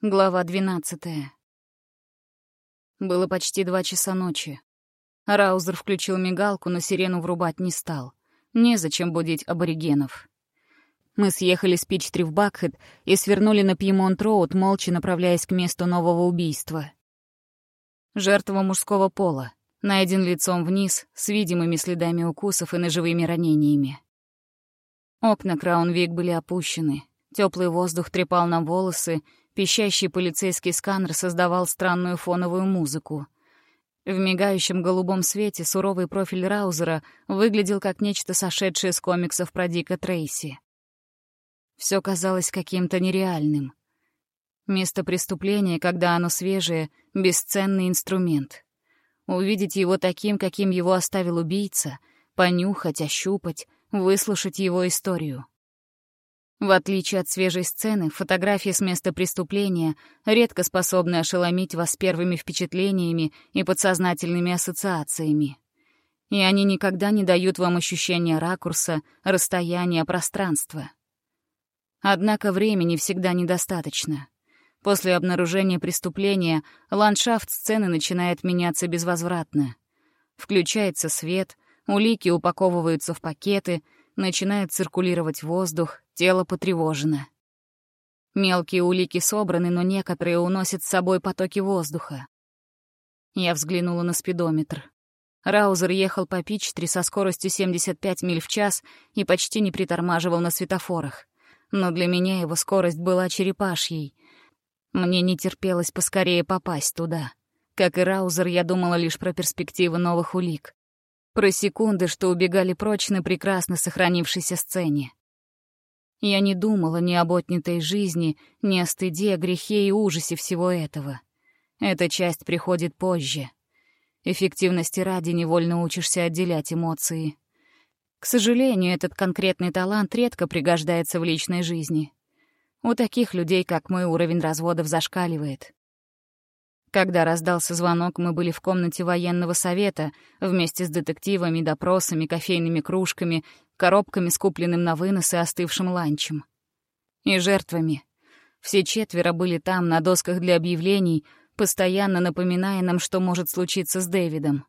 Глава двенадцатая. Было почти два часа ночи. Раузер включил мигалку, но сирену врубать не стал. Незачем будить аборигенов. Мы съехали с Пичтри в Бакхед и свернули на Пьемонт-Роуд, молча направляясь к месту нового убийства. Жертва мужского пола. Найден лицом вниз, с видимыми следами укусов и ножевыми ранениями. Окна Краун Вик были опущены. Теплый воздух трепал нам волосы, Пищащий полицейский сканер создавал странную фоновую музыку. В мигающем голубом свете суровый профиль Раузера выглядел как нечто сошедшее с комиксов про Дика Трейси. Все казалось каким-то нереальным. Место преступления, когда оно свежее, — бесценный инструмент. Увидеть его таким, каким его оставил убийца, понюхать, ощупать, выслушать его историю — в отличие от свежей сцены, фотографии с места преступления редко способны ошеломить вас первыми впечатлениями и подсознательными ассоциациями. И они никогда не дают вам ощущения ракурса, расстояния, пространства. Однако времени всегда недостаточно. После обнаружения преступления ландшафт сцены начинает меняться безвозвратно. Включается свет, улики упаковываются в пакеты — Начинает циркулировать воздух, тело потревожено. Мелкие улики собраны, но некоторые уносят с собой потоки воздуха. Я взглянула на спидометр. Раузер ехал по Пичтри со скоростью 75 миль в час и почти не притормаживал на светофорах. Но для меня его скорость была черепашьей. Мне не терпелось поскорее попасть туда. Как и Раузер, я думала лишь про перспективы новых улик про секунды, что убегали прочь на прекрасно сохранившейся сцене. Я не думала ни об отнятой жизни, ни о стыде, грехе и ужасе всего этого. Эта часть приходит позже. Эффективности ради невольно учишься отделять эмоции. К сожалению, этот конкретный талант редко пригождается в личной жизни. У таких людей, как мы, уровень разводов зашкаливает. Когда раздался звонок, мы были в комнате военного совета вместе с детективами, допросами, кофейными кружками, коробками с купленным на вынос и остывшим ланчем. И жертвами. Все четверо были там, на досках для объявлений, постоянно напоминая нам, что может случиться с Дэвидом.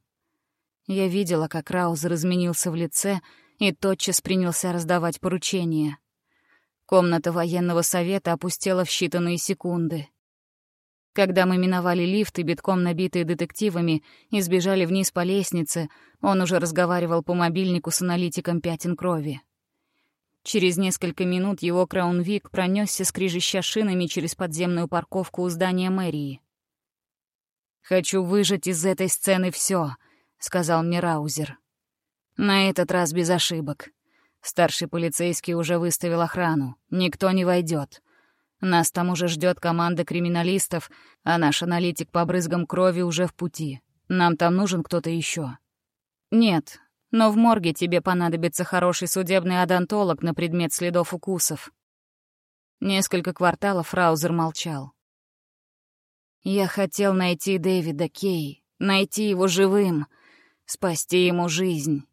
Я видела, как Раузер изменился в лице и тотчас принялся раздавать поручения. Комната военного совета опустела в считанные секунды — когда мы миновали лифты, битком набитые детективами, и сбежали вниз по лестнице, он уже разговаривал по мобильнику с аналитиком пятен крови. Через несколько минут его Краун Вик пронесся, скрежеща шинами через подземную парковку у здания мэрии. «Хочу выжать из этой сцены все, сказал мне Раузер. «На этот раз без ошибок. Старший полицейский уже выставил охрану. Никто не войдет. Нас там уже ждет команда криминалистов, а наш аналитик по брызгам крови уже в пути. Нам там нужен кто-то еще. Нет, но в морге тебе понадобится хороший судебный одонтолог на предмет следов укусов. Несколько кварталов Раузер молчал. Я хотел найти Дэвида Кей, найти его живым, спасти ему жизнь.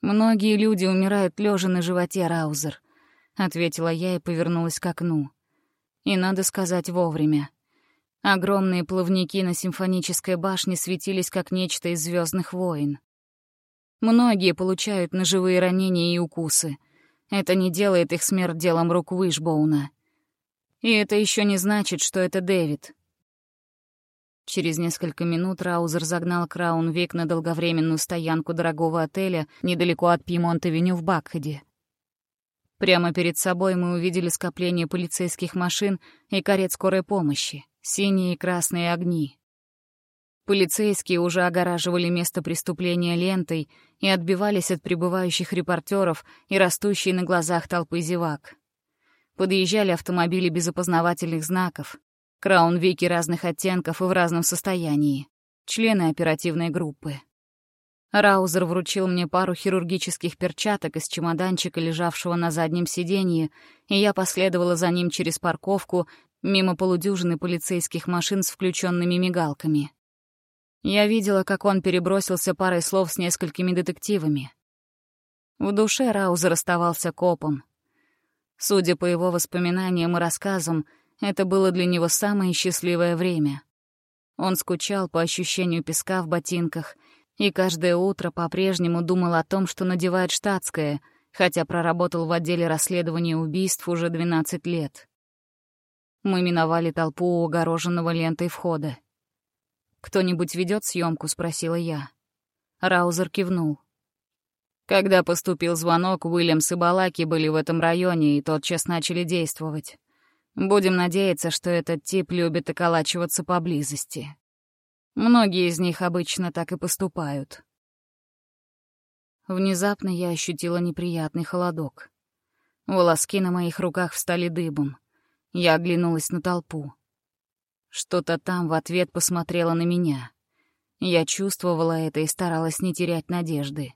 Многие люди умирают лежа на животе, Раузер, — ответила я и повернулась к окну. И надо сказать вовремя. Огромные плавники на симфонической башне светились как нечто из звездных войн. Многие получают ножевые ранения и укусы. Это не делает их смерть делом рук Уишбоуна. И это еще не значит, что это Дэвид. Через несколько минут Раузер загнал Краун Вик на долговременную стоянку дорогого отеля недалеко от Пьемонт-авеню в Бакхеде. Прямо перед собой мы увидели скопление полицейских машин и карет скорой помощи, синие и красные огни. Полицейские уже огораживали место преступления лентой и отбивались от прибывающих репортеров и растущей на глазах толпы зевак. Подъезжали автомобили без опознавательных знаков, краун-вики разных оттенков и в разном состоянии, члены оперативной группы. Раузер вручил мне пару хирургических перчаток из чемоданчика, лежавшего на заднем сиденье, и я последовала за ним через парковку, мимо полудюжины полицейских машин с включенными мигалками. Я видела, как он перебросился парой слов с несколькими детективами. В душе Раузер оставался копом. Судя по его воспоминаниям и рассказам, это было для него самое счастливое время. Он скучал по ощущению песка в ботинках и каждое утро по-прежнему думал о том, что надевает штатское, хотя проработал в отделе расследования убийств уже 12 лет. Мы миновали толпу у огороженного лентой входа. «Кто-нибудь ведет съемку?» — спросила я. Раузер кивнул. Когда поступил звонок, Уильямс и Балаки были в этом районе и тотчас начали действовать. Будем надеяться, что этот тип любит околачиваться поблизости. Многие из них обычно так и поступают. Внезапно я ощутила неприятный холодок. Волоски на моих руках встали дыбом. Я оглянулась на толпу. Что-то там в ответ посмотрело на меня. Я чувствовала это и старалась не терять надежды.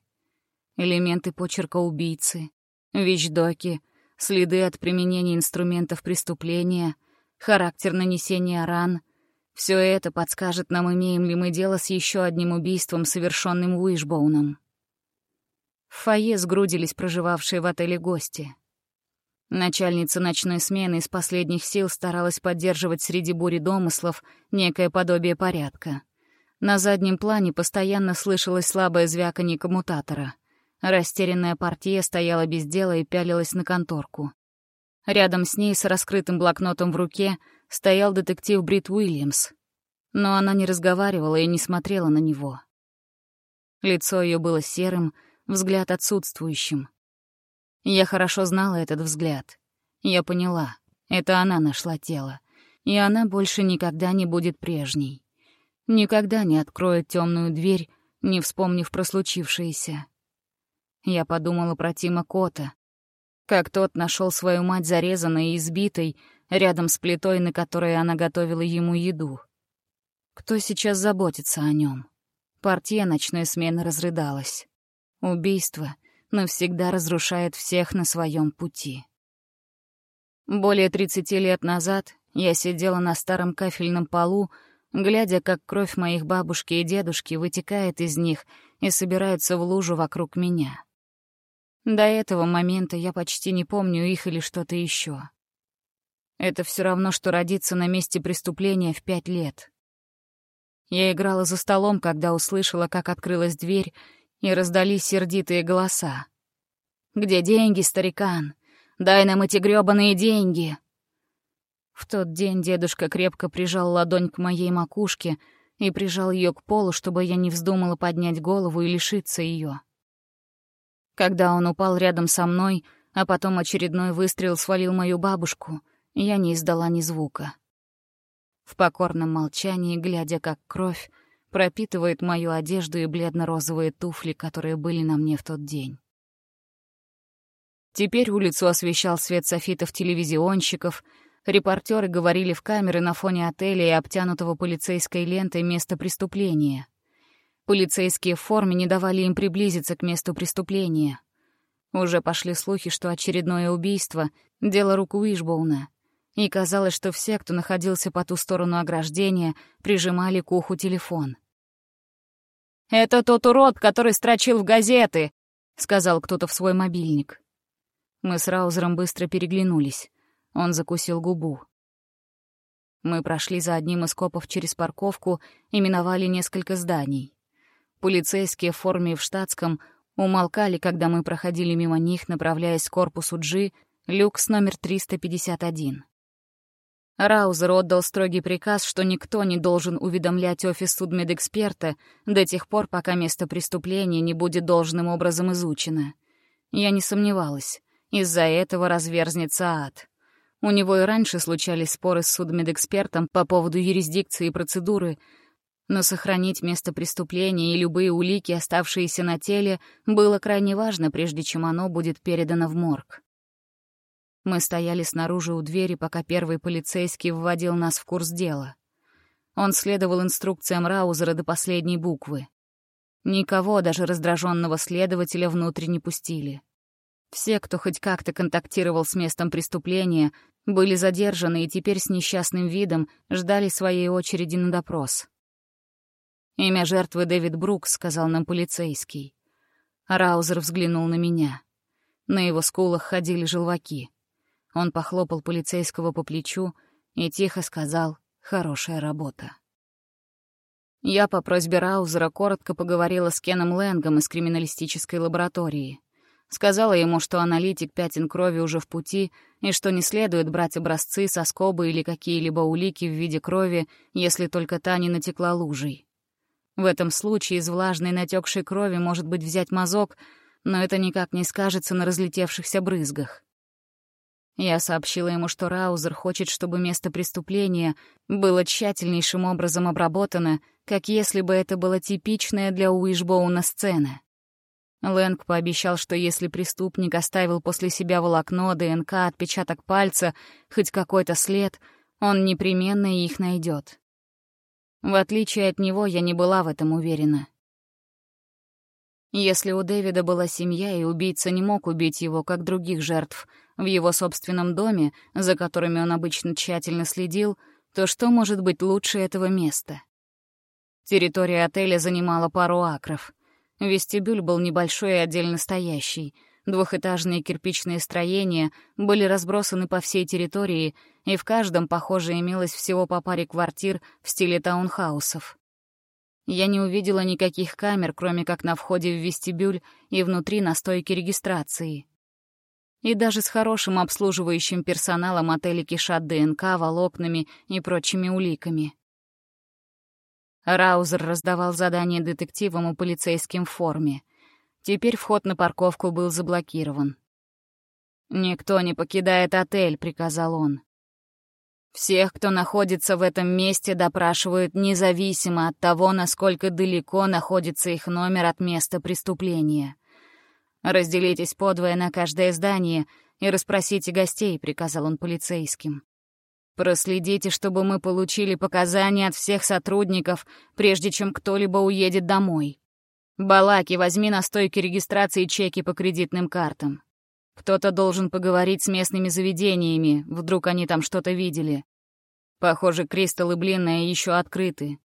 Элементы почерка убийцы, вещдоки, следы от применения инструментов преступления, характер нанесения ран — все это подскажет нам, имеем ли мы дело с еще одним убийством, совершенным Уишбоуном. В фойе сгрудились проживавшие в отеле гости. Начальница ночной смены из последних сил старалась поддерживать среди бури домыслов некое подобие порядка. На заднем плане постоянно слышалось слабое звяканье коммутатора — Растерянная партия стояла без дела и пялилась на конторку. Рядом с ней с раскрытым блокнотом в руке стоял детектив Брит Уильямс. Но она не разговаривала и не смотрела на него. Лицо ее было серым, взгляд отсутствующим. Я хорошо знала этот взгляд. Я поняла, это она нашла тело, и она больше никогда не будет прежней. Никогда не откроет темную дверь, не вспомнив про случившееся. Я подумала про Тима Кота. Как тот нашел свою мать зарезанной и избитой рядом с плитой, на которой она готовила ему еду. Кто сейчас заботится о нем? Партия ночной смены разрыдалась. Убийство навсегда разрушает всех на своем пути. Более 30 лет назад я сидела на старом кафельном полу, глядя, как кровь моих бабушки и дедушки вытекает из них и собирается в лужу вокруг меня. До этого момента я почти не помню их или что-то еще. Это все равно, что родиться на месте преступления в пять лет. Я играла за столом, когда услышала, как открылась дверь, и раздались сердитые голоса. «Где деньги, старикан? Дай нам эти грёбаные деньги!» В тот день дедушка крепко прижал ладонь к моей макушке и прижал ее к полу, чтобы я не вздумала поднять голову и лишиться ее. Когда он упал рядом со мной, а потом очередной выстрел свалил мою бабушку, я не издала ни звука. В покорном молчании, глядя, как кровь пропитывает мою одежду и бледно-розовые туфли, которые были на мне в тот день. Теперь улицу освещал свет софитов-телевизионщиков, репортеры говорили в камеры на фоне отеля и обтянутого полицейской лентой места преступления — Полицейские в форме не давали им приблизиться к месту преступления. Уже пошли слухи, что очередное убийство — дело рук Уишбоуна. И казалось, что все, кто находился по ту сторону ограждения, прижимали к уху телефон. «Это тот урод, который строчил в газеты!» — сказал кто-то в свой мобильник. Мы с Раузером быстро переглянулись. Он закусил губу. Мы прошли за одним из копов через парковку и миновали несколько зданий. Полицейские в форме в штатском умолкали, когда мы проходили мимо них, направляясь к корпусу G, люкс номер 351. Раузер отдал строгий приказ, что никто не должен уведомлять офис судмедэксперта до тех пор, пока место преступления не будет должным образом изучено. Я не сомневалась, из-за этого разверзнется ад. У него и раньше случались споры с судмедэкспертом по поводу юрисдикции и процедуры, но сохранить место преступления и любые улики, оставшиеся на теле, было крайне важно, прежде чем оно будет передано в морг. Мы стояли снаружи у двери, пока первый полицейский вводил нас в курс дела. Он следовал инструкциям Раузера до последней буквы. Никого, даже раздраженного следователя, внутрь не пустили. Все, кто хоть как-то контактировал с местом преступления, были задержаны и теперь с несчастным видом ждали своей очереди на допрос. «Имя жертвы Дэвид Брукс», — сказал нам полицейский. Раузер взглянул на меня. На его скулах ходили желваки. Он похлопал полицейского по плечу, и тихо сказал «хорошая работа». Я по просьбе Раузера коротко поговорила с Кеном Лэнгом из криминалистической лаборатории. Сказала ему, что аналитик пятен крови уже в пути, и что не следует брать образцы, соскобы или какие-либо улики в виде крови, если только та не натекла лужей. В этом случае из влажной натекшей крови может быть взять мазок, но это никак не скажется на разлетевшихся брызгах. Я сообщила ему, что Раузер хочет, чтобы место преступления было тщательнейшим образом обработано, как если бы это была типичная для Уишбоуна сцена. Лэнг пообещал, что если преступник оставил после себя волокно, ДНК, отпечаток пальца, хоть какой-то след, он непременно их найдет. В отличие от него, я не была в этом уверена. Если у Дэвида была семья, и убийца не мог убить его, как других жертв, в его собственном доме, за которыми он обычно тщательно следил, то что может быть лучше этого места? Территория отеля занимала пару акров. Вестибюль был небольшой и отдельно стоящий. Двухэтажные кирпичные строения были разбросаны по всей территории, и в каждом, похоже, имелось всего по паре квартир в стиле таунхаусов. Я не увидела никаких камер, кроме как на входе в вестибюль и внутри на стойке регистрации. И даже с хорошим обслуживающим персоналом отели кишат ДНК, волокнами и прочими уликами. Раузер раздавал задания детективам и полицейским в форме. Теперь вход на парковку был заблокирован. «Никто не покидает отель», — приказал он. Всех, кто находится в этом месте, допрашивают независимо от того, насколько далеко находится их номер от места преступления. «Разделитесь подвое на каждое здание и расспросите гостей», — приказал он полицейским. «Проследите, чтобы мы получили показания от всех сотрудников, прежде чем кто-либо уедет домой. Балаки, возьми на стойке регистрации чеки по кредитным картам. Кто-то должен поговорить с местными заведениями, вдруг они там что-то видели. Похоже, Кристалл и Блинная еще открыты.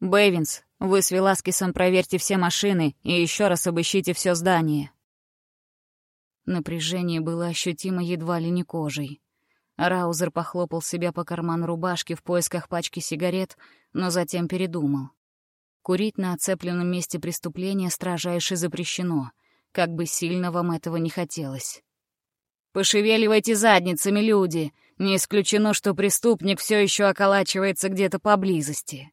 Бэйвинс, вы с Веласкесом проверьте все машины и еще раз обыщите все здание. Напряжение было ощутимо едва ли не кожей. Раузер похлопал себя по карману рубашки в поисках пачки сигарет, но затем передумал. Курить на оцепленном месте преступления строжайше запрещено — как бы сильно вам этого не хотелось. «Пошевеливайте задницами, люди! Не исключено, что преступник все еще околачивается где-то поблизости».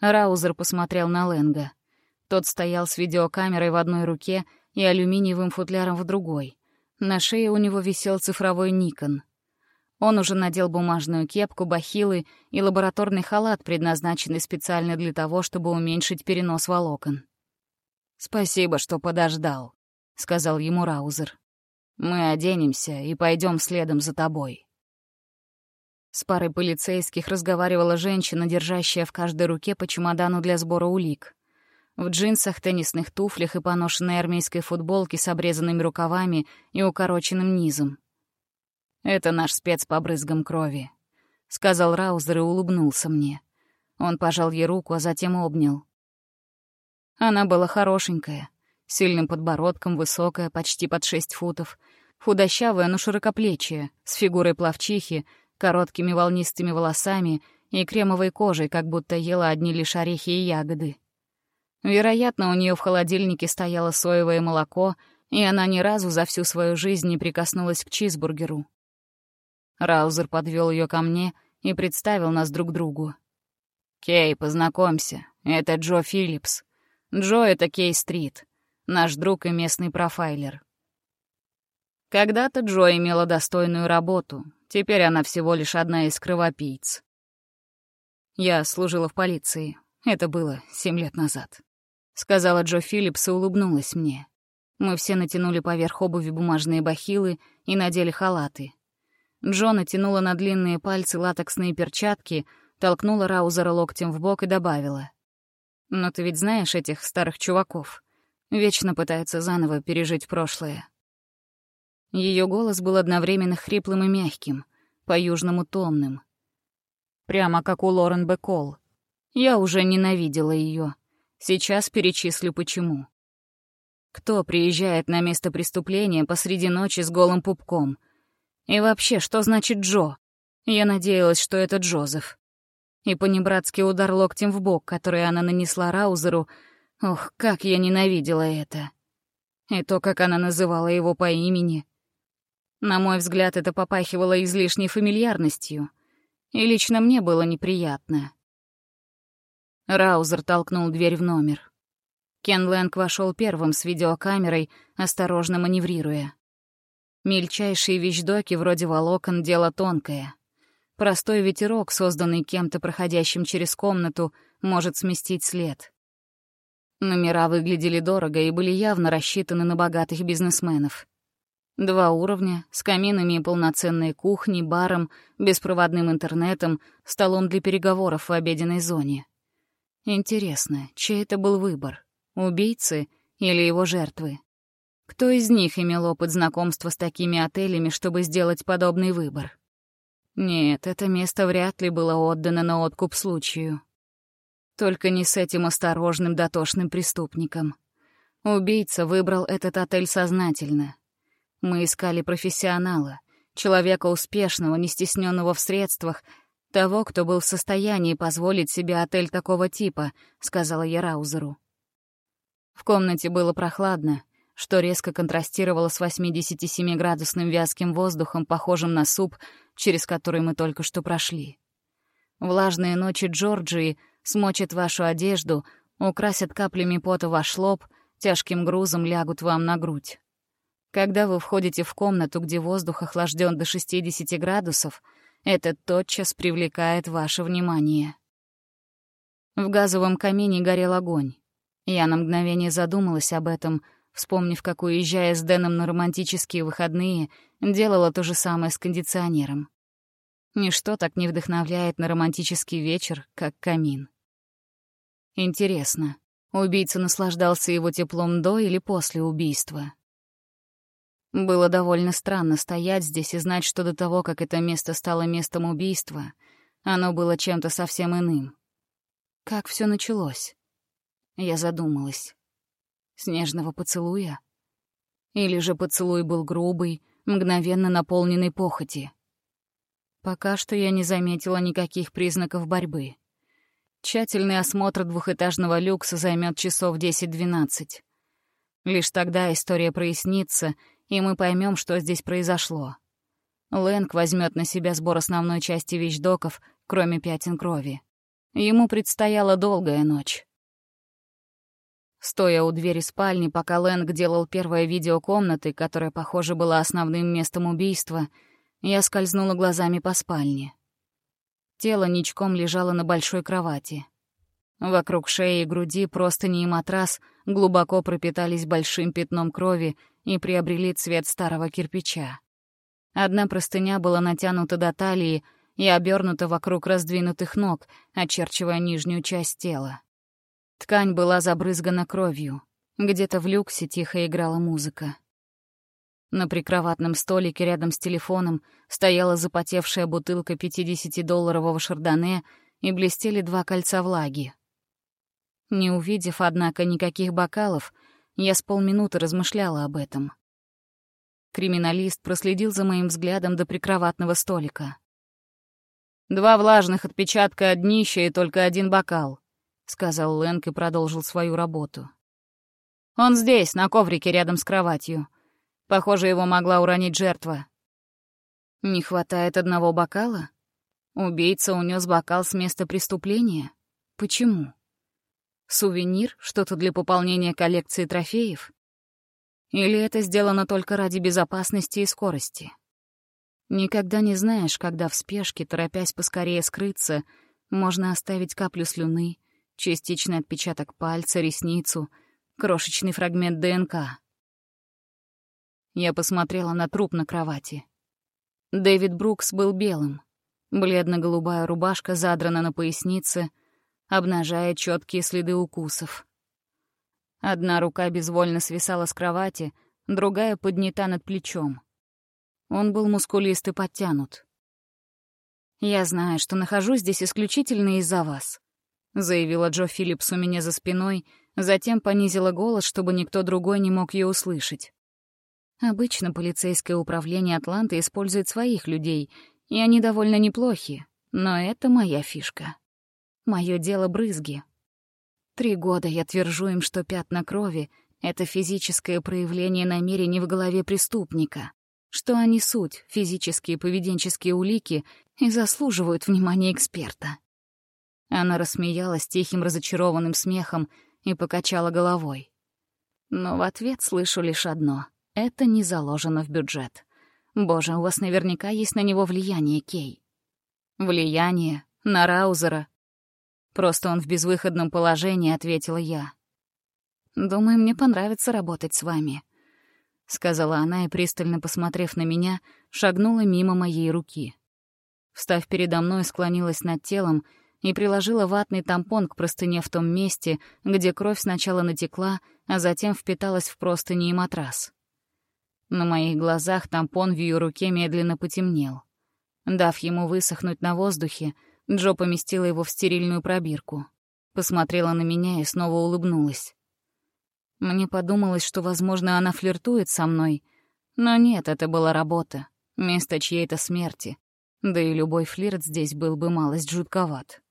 Раузер посмотрел на Ленга. Тот стоял с видеокамерой в одной руке и алюминиевым футляром в другой. На шее у него висел цифровой Никон. Он уже надел бумажную кепку, бахилы и лабораторный халат, предназначенный специально для того, чтобы уменьшить перенос волокон. «Спасибо, что подождал», — сказал ему Раузер. «Мы оденемся и пойдем следом за тобой». С парой полицейских разговаривала женщина, держащая в каждой руке по чемодану для сбора улик. В джинсах, теннисных туфлях и поношенной армейской футболке с обрезанными рукавами и укороченным низом. «Это наш спец по брызгам крови», — сказал Раузер и улыбнулся мне. Он пожал ей руку, а затем обнял. Она была хорошенькая, сильным подбородком, высокая, почти под шесть футов, худощавая, но широкоплечья, с фигурой плавчихи, короткими волнистыми волосами и кремовой кожей, как будто ела одни лишь орехи и ягоды. Вероятно, у нее в холодильнике стояло соевое молоко, и она ни разу за всю свою жизнь не прикоснулась к чизбургеру. Раузер подвел ее ко мне и представил нас друг другу. «Кей, познакомься, это Джо Филлипс. Джо — это Кей-стрит, наш друг и местный профайлер. Когда-то Джо имела достойную работу, теперь она всего лишь одна из кровопийц. Я служила в полиции, это было семь лет назад. Сказала Джо Филлипс и улыбнулась мне. Мы все натянули поверх обуви бумажные бахилы и надели халаты. Джо натянула на длинные пальцы латексные перчатки, толкнула Раузера локтем в бок и добавила. Но ты ведь знаешь этих старых чуваков. Вечно пытаются заново пережить прошлое. Ее голос был одновременно хриплым и мягким, по-южному томным. Прямо как у Лорен Бекол. Я уже ненавидела ее. Сейчас перечислю почему. Кто приезжает на место преступления посреди ночи с голым пупком? И вообще, что значит Джо? Я надеялась, что это Джозеф. И понебратский удар локтем в бок, который она нанесла Раузеру, ох, как я ненавидела это. И то, как она называла его по имени. На мой взгляд, это попахивало излишней фамильярностью. И лично мне было неприятно. Раузер толкнул дверь в номер. Кен Лэнг вошел первым с видеокамерой, осторожно маневрируя. Мельчайшие вещдоки вроде волокон — дело тонкое. Простой ветерок, созданный кем-то проходящим через комнату, может сместить след. Номера выглядели дорого и были явно рассчитаны на богатых бизнесменов. Два уровня, с каминами и полноценной кухней, баром, беспроводным интернетом, столом для переговоров в обеденной зоне. Интересно, чей это был выбор? Убийцы или его жертвы? Кто из них имел опыт знакомства с такими отелями, чтобы сделать подобный выбор? Нет, это место вряд ли было отдано на откуп случаю. Только не с этим осторожным дотошным преступником. Убийца выбрал этот отель сознательно. Мы искали профессионала, человека успешного, не стесненного в средствах, того, кто был в состоянии позволить себе отель такого типа, сказала я Раузеру. В комнате было прохладно, что резко контрастировало с 87-градусным вязким воздухом, похожим на суп, через который мы только что прошли. Влажные ночи Джорджии смочат вашу одежду, украсят каплями пота ваш лоб, тяжким грузом лягут вам на грудь. Когда вы входите в комнату, где воздух охлажден до 60 градусов, это тотчас привлекает ваше внимание. В газовом камине горел огонь. Я на мгновение задумалась об этом, вспомнив, как, уезжая с Дэном на романтические выходные, делала то же самое с кондиционером. Ничто так не вдохновляет на романтический вечер, как камин. Интересно, убийца наслаждался его теплом до или после убийства? Было довольно странно стоять здесь и знать, что до того, как это место стало местом убийства, оно было чем-то совсем иным. Как все началось? Я задумалась. Снежного поцелуя? Или же поцелуй был грубый, мгновенно наполненный похоти? Пока что я не заметила никаких признаков борьбы. Тщательный осмотр двухэтажного люкса займет часов 10-12. Лишь тогда история прояснится, и мы поймем, что здесь произошло. Лэнг возьмет на себя сбор основной части вещдоков, кроме пятен крови. Ему предстояла долгая ночь. Стоя у двери спальни, пока Лэнг делал первое видео комнаты, которая, похоже, была основным местом убийства, я скользнула глазами по спальне. Тело ничком лежало на большой кровати. Вокруг шеи и груди простыни и матрас глубоко пропитались большим пятном крови и приобрели цвет старого кирпича. Одна простыня была натянута до талии и обернута вокруг раздвинутых ног, очерчивая нижнюю часть тела. Ткань была забрызгана кровью. Где-то в люксе тихо играла музыка. На прикроватном столике рядом с телефоном стояла запотевшая бутылка 50-долларового шардоне и блестели два кольца влаги. Не увидев, однако, никаких бокалов, я с полминуты размышляла об этом. Криминалист проследил за моим взглядом до прикроватного столика. «Два влажных отпечатка от днища и только один бокал», сказал Лэнг и продолжил свою работу. «Он здесь, на коврике рядом с кроватью. Похоже, его могла уронить жертва». «Не хватает одного бокала? Убийца унес бокал с места преступления? Почему? Сувенир, что-то для пополнения коллекции трофеев? Или это сделано только ради безопасности и скорости?» Никогда не знаешь, когда в спешке, торопясь поскорее скрыться, можно оставить каплю слюны, частичный отпечаток пальца, ресницу, крошечный фрагмент ДНК. Я посмотрела на труп на кровати. Дэвид Брукс был белым. Бледно-голубая рубашка задрана на пояснице, обнажая четкие следы укусов. Одна рука безвольно свисала с кровати, другая поднята над плечом. Он был мускулист и подтянут. «Я знаю, что нахожусь здесь исключительно из-за вас. — заявила Джо Филлипс у меня за спиной, затем понизила голос, чтобы никто другой не мог ее услышать. Обычно полицейское управление Атланты использует своих людей, И они довольно неплохи, но это моя фишка. Мое дело брызги. Три года я твержу им, что пятна крови — это физическое проявление намерений в голове преступника, что они суть, физические поведенческие улики, и заслуживают внимания эксперта. Она рассмеялась тихим разочарованным смехом и покачала головой. Но в ответ слышу лишь одно — это не заложено в бюджет. Боже, у вас наверняка есть на него влияние, Кей. Влияние? На Раузера? Просто он в безвыходном положении, ответила я. Думаю, мне понравится работать с вами, сказала она и, пристально посмотрев на меня, шагнула мимо моей руки. Встав передо мной, склонилась над телом и приложила ватный тампон к простыне в том месте, где кровь сначала натекла, а затем впиталась в простыни и матрас. На моих глазах тампон в ее руке медленно потемнел. Дав ему высохнуть на воздухе, Джо поместила его в стерильную пробирку. Посмотрела на меня и снова улыбнулась. Мне подумалось, что, возможно, она флиртует со мной. Но нет, это была работа, место чьей-то смерти. Да и любой флирт здесь был бы малость жутковат.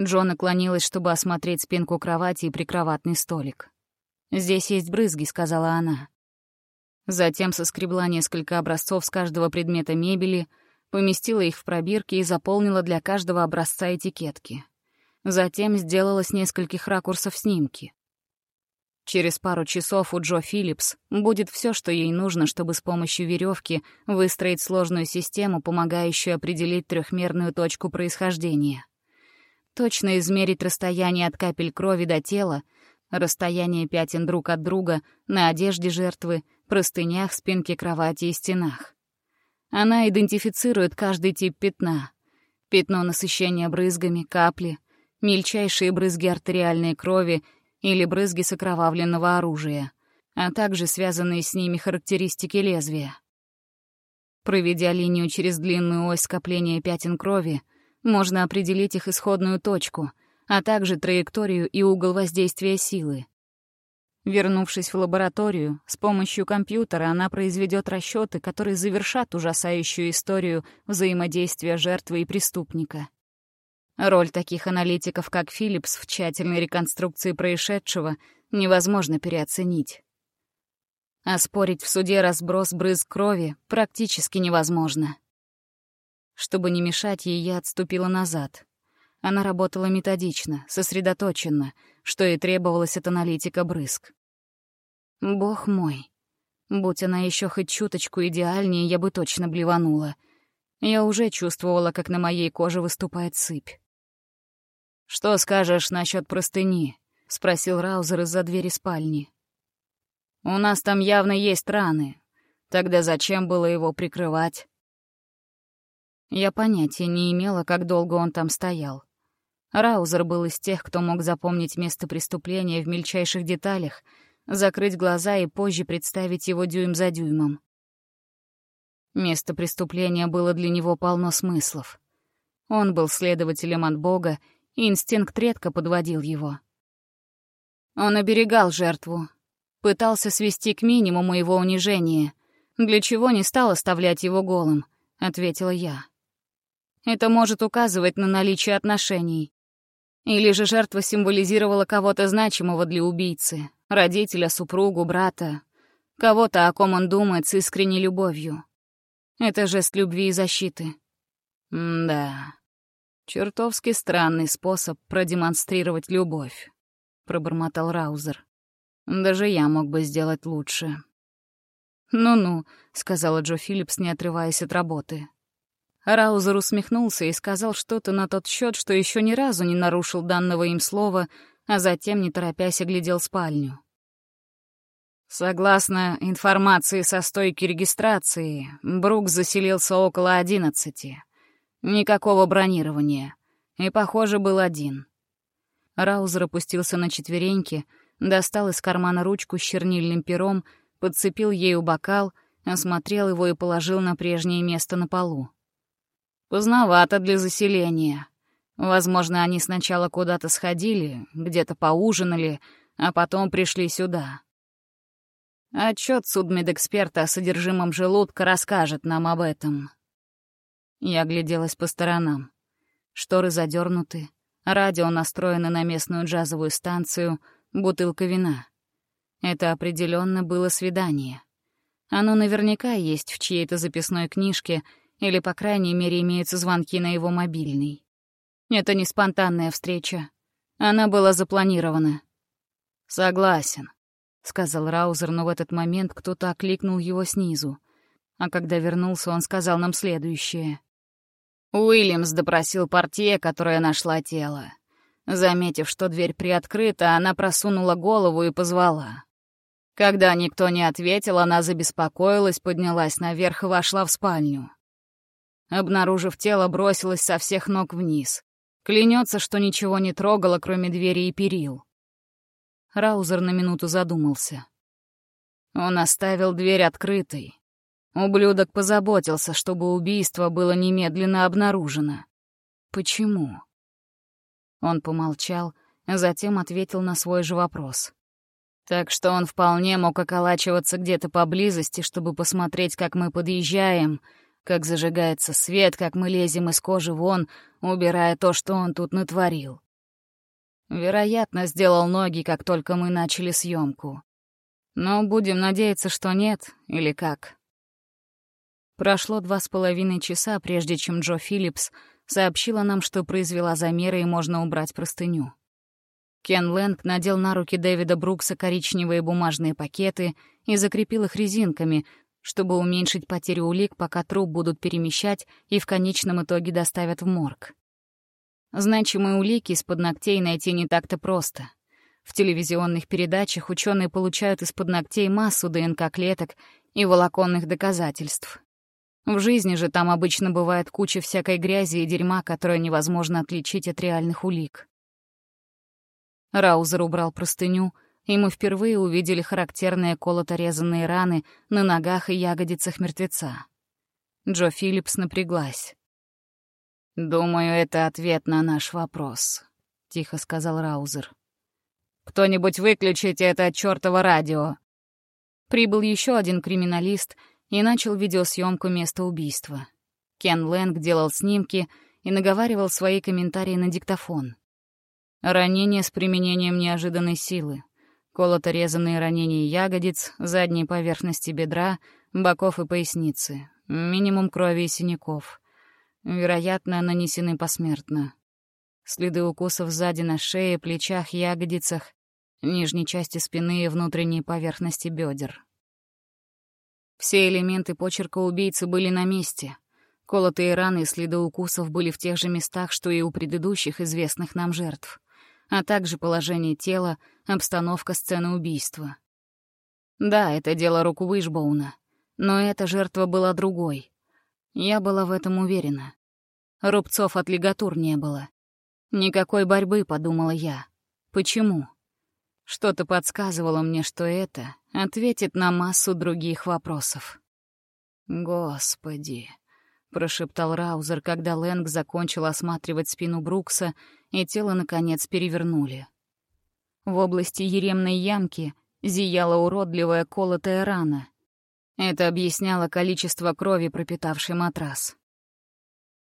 Джо наклонилась, чтобы осмотреть спинку кровати и прикроватный столик. «Здесь есть брызги», — сказала она. Затем соскребла несколько образцов с каждого предмета мебели, поместила их в пробирки и заполнила для каждого образца этикетки. Затем сделала с нескольких ракурсов снимки. Через пару часов у Джо Филлипс будет все, что ей нужно, чтобы с помощью веревки выстроить сложную систему, помогающую определить трехмерную точку происхождения. Точно измерить расстояние от капель крови до тела, расстояние пятен друг от друга на одежде жертвы простынях, спинке кровати и стенах. Она идентифицирует каждый тип пятна. Пятно насыщения брызгами, капли, мельчайшие брызги артериальной крови или брызги с окровавленного оружия, а также связанные с ними характеристики лезвия. Проведя линию через длинную ось скопления пятен крови, можно определить их исходную точку, а также траекторию и угол воздействия силы. Вернувшись в лабораторию, с помощью компьютера она произведет расчеты, которые завершат ужасающую историю взаимодействия жертвы и преступника. Роль таких аналитиков, как Филлипс, в тщательной реконструкции происшедшего невозможно переоценить. Оспорить в суде разброс брызг крови практически невозможно. Чтобы не мешать ей, я отступила назад. Она работала методично, сосредоточенно, что и требовалось от аналитика брызг. Бог мой. Будь она еще хоть чуточку идеальнее, я бы точно блеванула. Я уже чувствовала, как на моей коже выступает сыпь. «Что скажешь насчет простыни?» — спросил Раузер из-за двери спальни. «У нас там явно есть раны. Тогда зачем было его прикрывать?» Я понятия не имела, как долго он там стоял. Раузер был из тех, кто мог запомнить место преступления в мельчайших деталях, закрыть глаза и позже представить его дюйм за дюймом. Место преступления было для него полно смыслов. Он был следователем от Бога, и инстинкт редко подводил его. Он оберегал жертву, пытался свести к минимуму его унижение, для чего не стал оставлять его голым, — ответила я. Это может указывать на наличие отношений. Или же жертва символизировала кого-то значимого для убийцы, родителя, супругу, брата, кого-то, о ком он думает с искренней любовью. Это жест любви и защиты. Да, чертовски странный способ продемонстрировать любовь, пробормотал Раузер. Даже я мог бы сделать лучше. «Ну-ну», — сказала Джо Филлипс, не отрываясь от работы. Раузер усмехнулся и сказал что-то на тот счет, что еще ни разу не нарушил данного им слова, а затем, не торопясь, оглядел спальню. Согласно информации со стойки регистрации, Брук заселился около одиннадцати. Никакого бронирования. И, похоже, был один. Раузер опустился на четвереньки, достал из кармана ручку с чернильным пером, подцепил ею бокал, осмотрел его и положил на прежнее место на полу. Поздновато для заселения. Возможно, они сначала куда-то сходили, где-то поужинали, а потом пришли сюда. Отчет судмедэксперта о содержимом желудка расскажет нам об этом. Я огляделась по сторонам. Шторы задернуты, радио настроено на местную джазовую станцию, бутылка вина. Это определенно было свидание. Оно наверняка есть в чьей-то записной книжке или, по крайней мере, имеются звонки на его мобильный. Это не спонтанная встреча. Она была запланирована. «Согласен», — сказал Раузер, но в этот момент кто-то окликнул его снизу. А когда вернулся, он сказал нам следующее. Уильямс допросил портье, которая нашла тело. Заметив, что дверь приоткрыта, она просунула голову и позвала. Когда никто не ответил, она забеспокоилась, поднялась наверх и вошла в спальню. Обнаружив тело, бросилась со всех ног вниз. Клянется, что ничего не трогала, кроме двери и перил. Раузер на минуту задумался. Он оставил дверь открытой. Ублюдок позаботился, чтобы убийство было немедленно обнаружено. Почему? Он помолчал, затем ответил на свой же вопрос. Так что он вполне мог околачиваться где-то поблизости, чтобы посмотреть, как мы подъезжаем, как зажигается свет, как мы лезем из кожи вон, убирая то, что он тут натворил. Вероятно, сделал ноги, как только мы начали съемку. Но будем надеяться, что нет, или как. Прошло два с половиной часа, прежде чем Джо Филлипс сообщила нам, что произвела замеры и можно убрать простыню. Кен Лэнг надел на руки Дэвида Брукса коричневые бумажные пакеты и закрепил их резинками, чтобы уменьшить потерю улик, пока труп будут перемещать и в конечном итоге доставят в морг. Значимые улики из-под ногтей найти не так-то просто. В телевизионных передачах ученые получают из-под ногтей массу ДНК-клеток и волоконных доказательств. В жизни же там обычно бывает куча всякой грязи и дерьма, которое невозможно отличить от реальных улик. Раузер убрал простыню, и мы впервые увидели характерные колото-резанные раны на ногах и ягодицах мертвеца. Джо Филлипс напряглась. «Думаю, это ответ на наш вопрос», — тихо сказал Раузер. «Кто-нибудь выключите это чёртово радио!» Прибыл еще один криминалист и начал видеосъемку места убийства. Кен Лэнг делал снимки и наговаривал свои комментарии на диктофон. Ранение с применением неожиданной силы. Колото-резанные ранения ягодиц, задней поверхности бедра, боков и поясницы. Минимум крови и синяков. Вероятно, нанесены посмертно. Следы укусов сзади на шее, плечах, ягодицах, нижней части спины и внутренней поверхности бедер. Все элементы почерка убийцы были на месте. Колотые раны и следы укусов были в тех же местах, что и у предыдущих известных нам жертв а также положение тела, обстановка сцены убийства. Да, это дело рук Уишбоуна, но эта жертва была другой. Я была в этом уверена. Рубцов от лигатур не было. Никакой борьбы, подумала я. Почему? Что-то подсказывало мне, что это ответит на массу других вопросов. Господи, прошептал Раузер, когда Лэнг закончил осматривать спину Брукса, и тело, наконец, перевернули. В области еремной ямки зияла уродливая колотая рана. Это объясняло количество крови, пропитавшей матрас.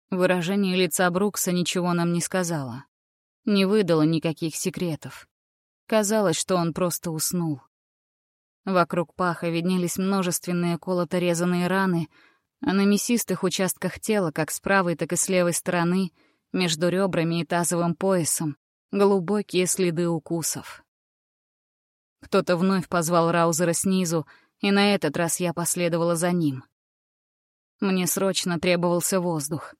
Выражение лица Брукса ничего нам не сказала. Не выдало никаких секретов. Казалось, что он просто уснул. Вокруг паха виднелись множественные колото-резанные раны — а на мясистых участках тела, как с правой, так и с левой стороны, между ребрами и тазовым поясом, глубокие следы укусов. Кто-то вновь позвал Раузера снизу, и на этот раз я последовала за ним. Мне срочно требовался воздух.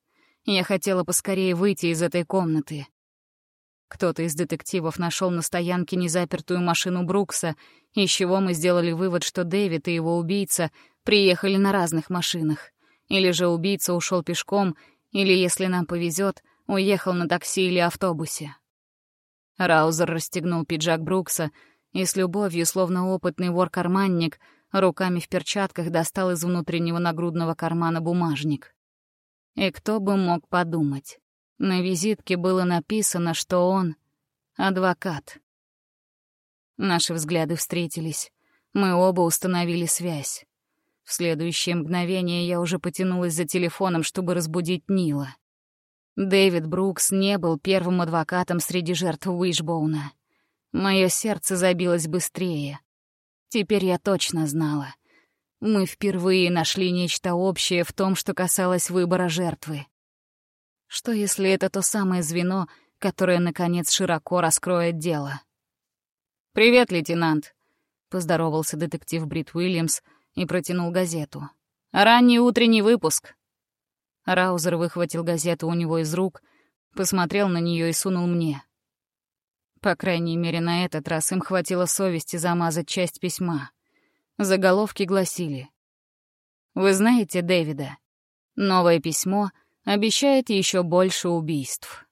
Я хотела поскорее выйти из этой комнаты. Кто-то из детективов нашел на стоянке незапертую машину Брукса, из чего мы сделали вывод, что Дэвид и его убийца приехали на разных машинах. Или же убийца ушел пешком, или, если нам повезет, уехал на такси или автобусе. Раузер расстегнул пиджак Брукса и с любовью, словно опытный вор-карманник, руками в перчатках достал из внутреннего нагрудного кармана бумажник. И кто бы мог подумать. На визитке было написано, что он — адвокат. Наши взгляды встретились. Мы оба установили связь. В следующее мгновение я уже потянулась за телефоном, чтобы разбудить Нила. Дэвид Брукс не был первым адвокатом среди жертв Уишбоуна. Мое сердце забилось быстрее. Теперь я точно знала. Мы впервые нашли нечто общее в том, что касалось выбора жертвы. Что если это то самое звено, которое, наконец, широко раскроет дело? «Привет, лейтенант», — поздоровался детектив Брит Уильямс и протянул газету. «Ранний утренний выпуск». Раузер выхватил газету у него из рук, посмотрел на нее и сунул мне. По крайней мере, на этот раз им хватило совести замазать часть письма. Заголовки гласили. «Вы знаете Дэвида? Новое письмо обещает еще больше убийств».